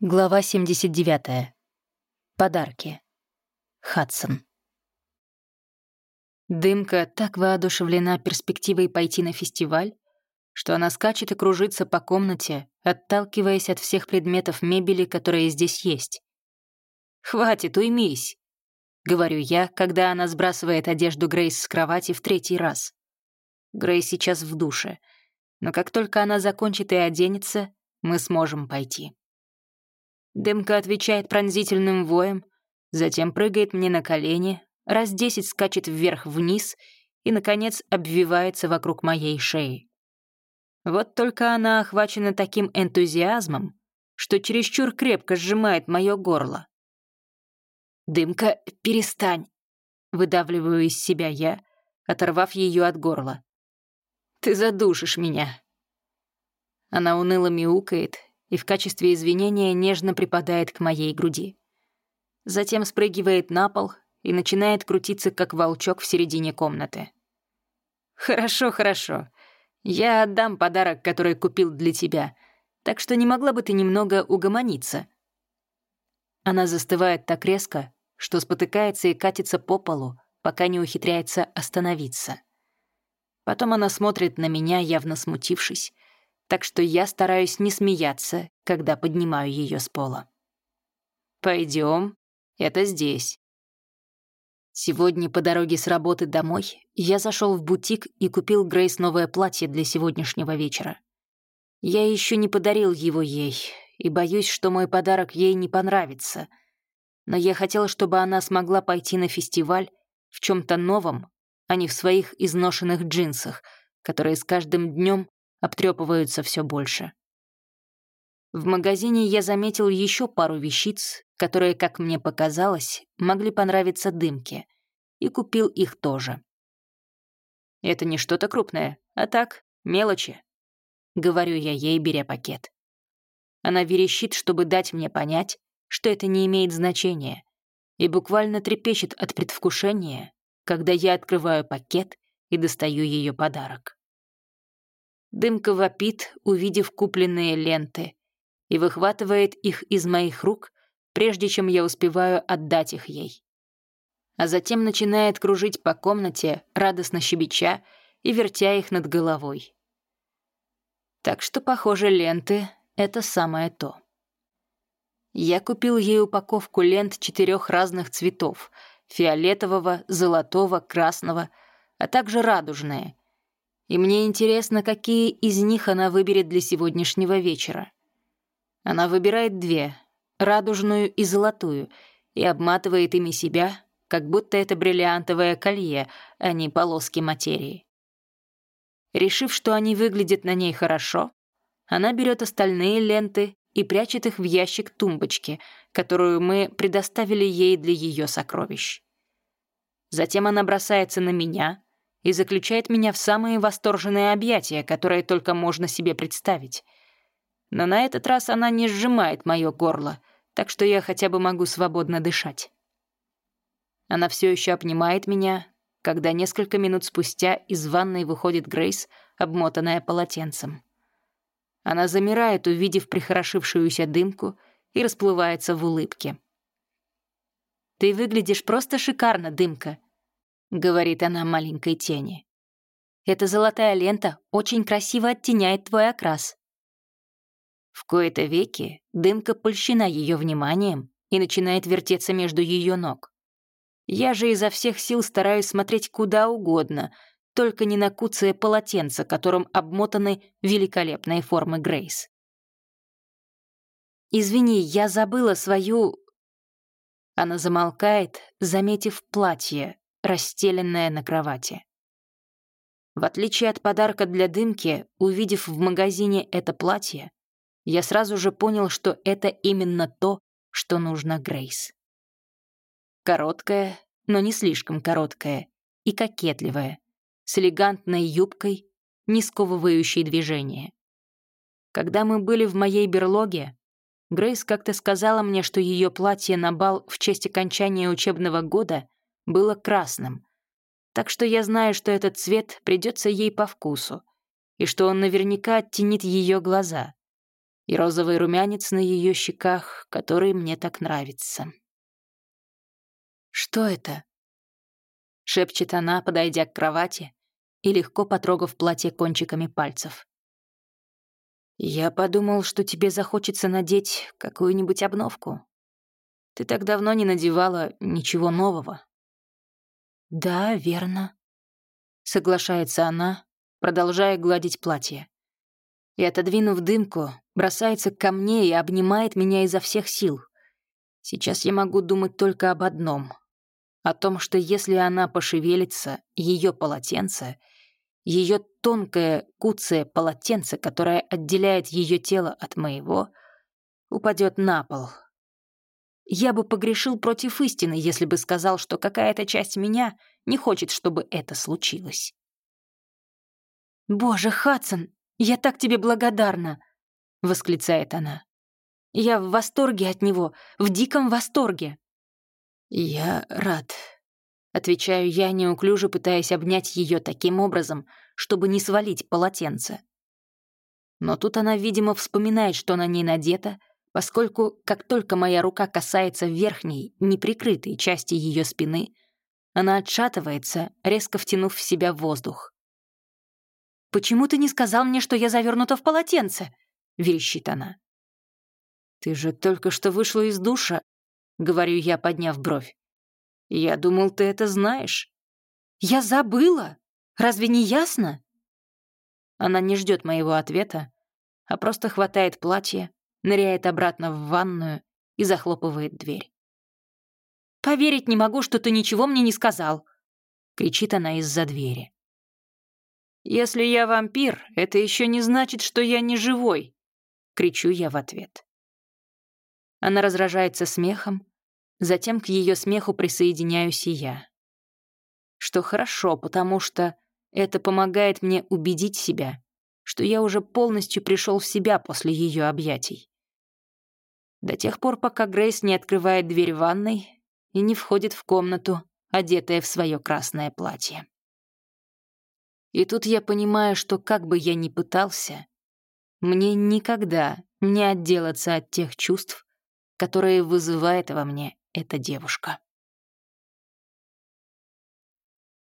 Глава 79. Подарки. Хадсон. Дымка так воодушевлена перспективой пойти на фестиваль, что она скачет и кружится по комнате, отталкиваясь от всех предметов мебели, которые здесь есть. «Хватит, уймись!» — говорю я, когда она сбрасывает одежду Грейс с кровати в третий раз. Грейс сейчас в душе, но как только она закончит и оденется, мы сможем пойти. Дымка отвечает пронзительным воем, затем прыгает мне на колени, раз десять скачет вверх-вниз и, наконец, обвивается вокруг моей шеи. Вот только она охвачена таким энтузиазмом, что чересчур крепко сжимает мое горло. «Дымка, перестань!» — выдавливаю из себя я, оторвав ее от горла. «Ты задушишь меня!» Она уныло мяукает, и в качестве извинения нежно припадает к моей груди. Затем спрыгивает на пол и начинает крутиться, как волчок в середине комнаты. «Хорошо, хорошо. Я отдам подарок, который купил для тебя, так что не могла бы ты немного угомониться?» Она застывает так резко, что спотыкается и катится по полу, пока не ухитряется остановиться. Потом она смотрит на меня, явно смутившись, так что я стараюсь не смеяться, когда поднимаю ее с пола. Пойдем, это здесь. Сегодня по дороге с работы домой я зашел в бутик и купил Грейс новое платье для сегодняшнего вечера. Я еще не подарил его ей, и боюсь, что мой подарок ей не понравится. Но я хотел, чтобы она смогла пойти на фестиваль в чем-то новом, а не в своих изношенных джинсах, которые с каждым днем обтрепываются все больше. В магазине я заметил еще пару вещиц, которые, как мне показалось, могли понравиться дымке, и купил их тоже. Это не что-то крупное, а так, мелочи. Говорю я ей, беря пакет. Она верещит, чтобы дать мне понять, что это не имеет значения, и буквально трепещет от предвкушения, когда я открываю пакет и достаю ее подарок. Дымка вопит, увидев купленные ленты, и выхватывает их из моих рук, прежде чем я успеваю отдать их ей. А затем начинает кружить по комнате, радостно щебеча и вертя их над головой. Так что, похоже, ленты — это самое то. Я купил ей упаковку лент четырех разных цветов — фиолетового, золотого, красного, а также радужные, и мне интересно, какие из них она выберет для сегодняшнего вечера. Она выбирает две — радужную и золотую, и обматывает ими себя, как будто это бриллиантовое колье, а не полоски материи. Решив, что они выглядят на ней хорошо, она берет остальные ленты и прячет их в ящик тумбочки, которую мы предоставили ей для ее сокровищ. Затем она бросается на меня — и заключает меня в самые восторженные объятия, которые только можно себе представить. Но на этот раз она не сжимает мое горло, так что я хотя бы могу свободно дышать. Она все еще обнимает меня, когда несколько минут спустя из ванной выходит Грейс, обмотанная полотенцем. Она замирает, увидев прихорошившуюся дымку, и расплывается в улыбке. «Ты выглядишь просто шикарно, дымка», — говорит она маленькой тени. «Эта золотая лента очень красиво оттеняет твой окрас». В кои-то веки дымка польщена ее вниманием и начинает вертеться между ее ног. Я же изо всех сил стараюсь смотреть куда угодно, только не на куцее полотенце, которым обмотаны великолепные формы Грейс. «Извини, я забыла свою...» Она замолкает, заметив платье, расстеленная на кровати. В отличие от подарка для дымки, увидев в магазине это платье, я сразу же понял, что это именно то, что нужно Грейс. Короткое, но не слишком короткое, и кокетливое, с элегантной юбкой, не сковывающей движение. Когда мы были в моей берлоге, Грейс как-то сказала мне, что ее платье на бал в честь окончания учебного года было красным. Так что я знаю, что этот цвет придется ей по вкусу, и что он наверняка оттенит ее глаза. и розовый румянец на ее щеках, который мне так нравится. «Что это?» — шепчет она, подойдя к кровати и легко потрогав платье кончиками пальцев. «Я подумал, что тебе захочется надеть какую-нибудь обновку. Ты так давно не надевала ничего нового». «Да, верно», — соглашается она, продолжая гладить платье. И, отодвинув дымку, бросается ко мне и обнимает меня изо всех сил. Сейчас я могу думать только об одном. О том, что если она пошевелится, ее полотенце, ее тонкое куцее полотенце, которое отделяет ее тело от моего, упадет на пол. Я бы погрешил против истины, если бы сказал, что какая-то часть меня не хочет, чтобы это случилось. «Боже, Хадсон, я так тебе благодарна!» — восклицает она. «Я в восторге от него, в диком восторге!» «Я рад», — отвечаю я, неуклюже пытаясь обнять ее таким образом, чтобы не свалить полотенце. Но тут она, видимо, вспоминает, что на ней надето, поскольку как только моя рука касается верхней, неприкрытой части ее спины, она отшатывается, резко втянув в себя воздух. «Почему ты не сказал мне, что я завернута в полотенце?» — верещит она. «Ты же только что вышла из душа», — говорю я, подняв бровь. «Я думал, ты это знаешь». «Я забыла! Разве не ясно?» Она не ждет моего ответа, а просто хватает платье, ныряет обратно в ванную и захлопывает дверь. «Поверить не могу, что ты ничего мне не сказал!» — кричит она из-за двери. «Если я вампир, это еще не значит, что я не живой!» — кричу я в ответ. Она разражается смехом, затем к ее смеху присоединяюсь и я. Что хорошо, потому что это помогает мне убедить себя, что я уже полностью пришел в себя после ее объятий. До тех пор, пока Грейс не открывает дверь ванной и не входит в комнату, одетая в свое красное платье. И тут я понимаю, что как бы я ни пытался, мне никогда не отделаться от тех чувств, которые вызывает во мне эта девушка.